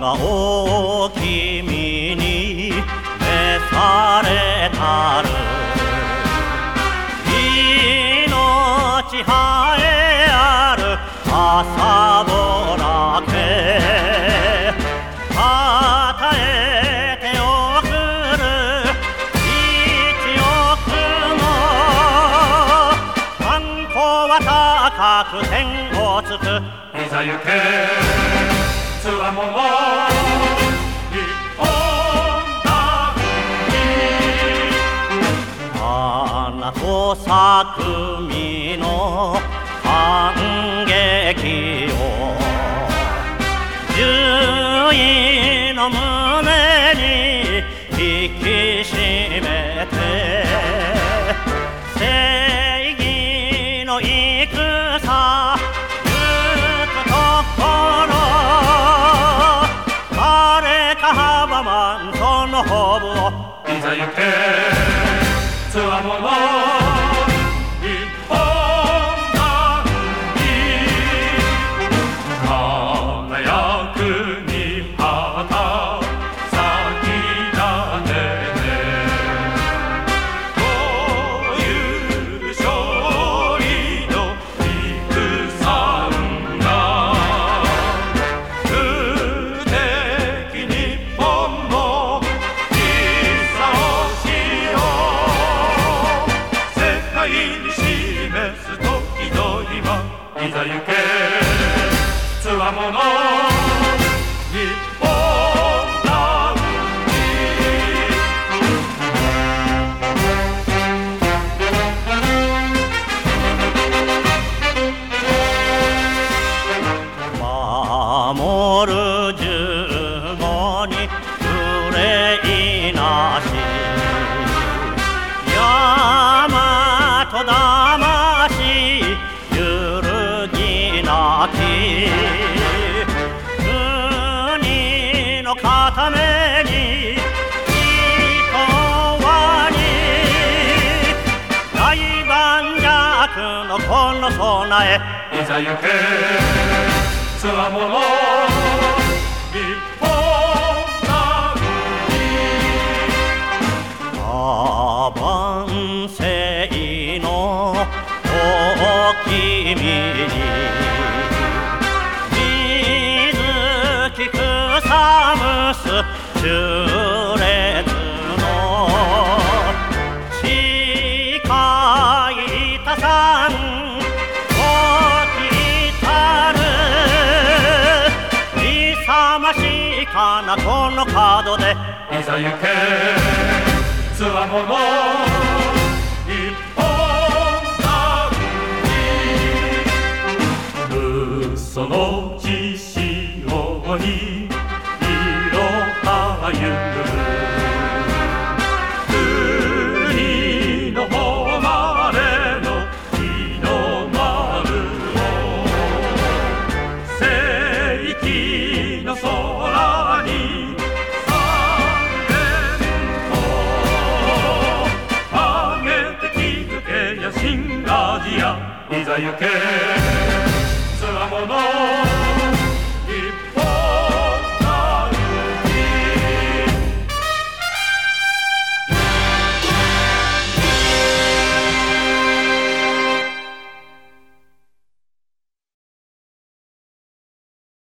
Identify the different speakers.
Speaker 1: がきみに召されたる。命栄えある朝ぼらけ。与えておくる。一億の観光は高く天をつく。
Speaker 2: いざ行け。つわもも
Speaker 1: 花と咲く実の反撃を。獣医の胸に引き締めて正義の戦行くところ枯れた幅マントのホブを。い
Speaker 2: ざ行けつわも今いざ
Speaker 1: 備え。
Speaker 2: いざ行けつわもの。日本だ
Speaker 1: アバンセイのお君に水木草むす。中なこの角で。い
Speaker 2: ざ行け。つわもの一本だ嘘の獅築け